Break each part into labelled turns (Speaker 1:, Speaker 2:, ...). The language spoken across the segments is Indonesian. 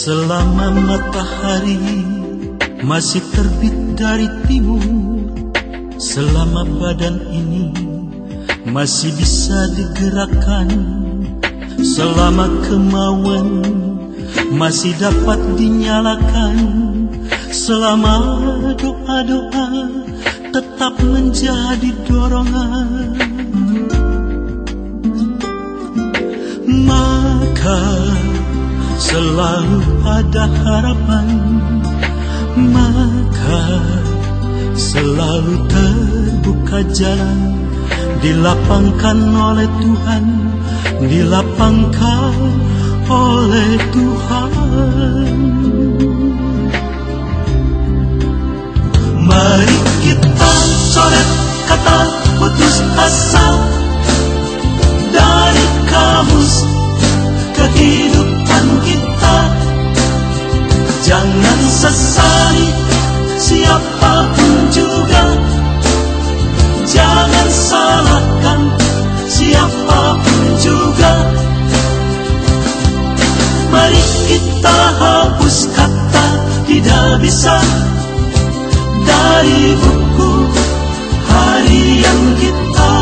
Speaker 1: Selama matahari masih terbit dari timur Selama badan ini masih bisa digerakkan Selama kemauan masih dapat dinyalakan Selama doa-doa tetap menjadi dorongan. Maka selalu ada harapan Maka selalu terbuka jalan. Dilapangkan oleh Tuhan Dilapangkan oleh Tuhan bisa Dari buku harian kita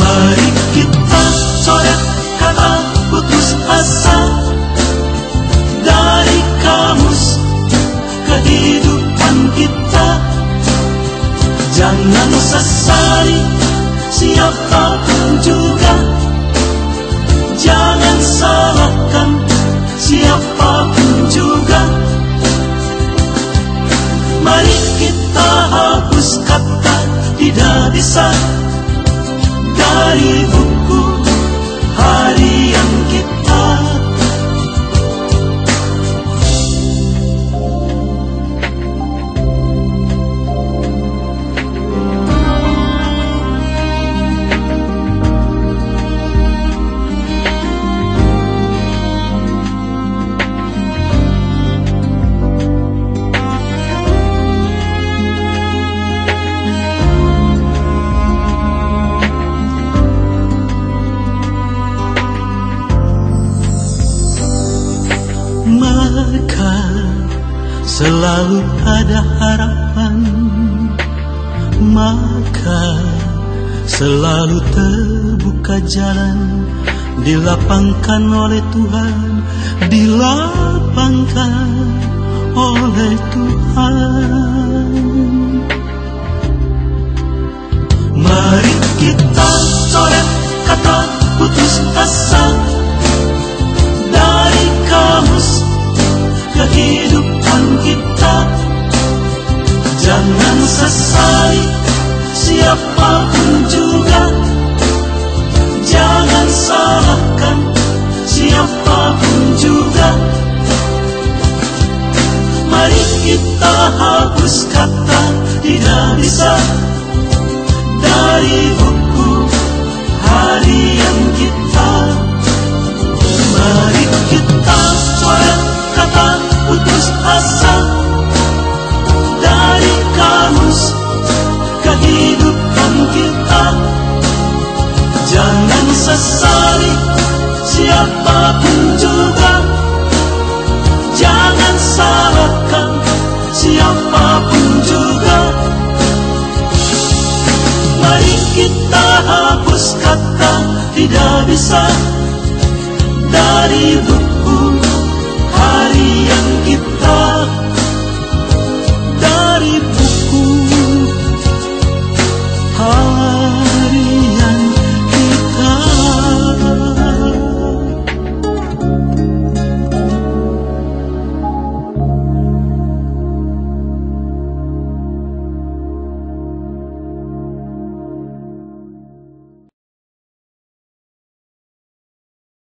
Speaker 1: Mari kita coret kata putus asa Dari kamus kehidupan kita. Jangan sesali siapa pun juga. Jangan salahkan siapa pun tidak bisa selalu ada harapan. Maka selalu terbuka jalan Dilapangkan oleh Tuhan Dilapangkan oleh Tuhan kita hapus kata tidak bisa. Dari buku harian kita Mari kita coret kata putus asa. Dari kamus kehidupan kita Jangan sesali siapa pun Mari kita hapus kata tidak bisa. Dari buku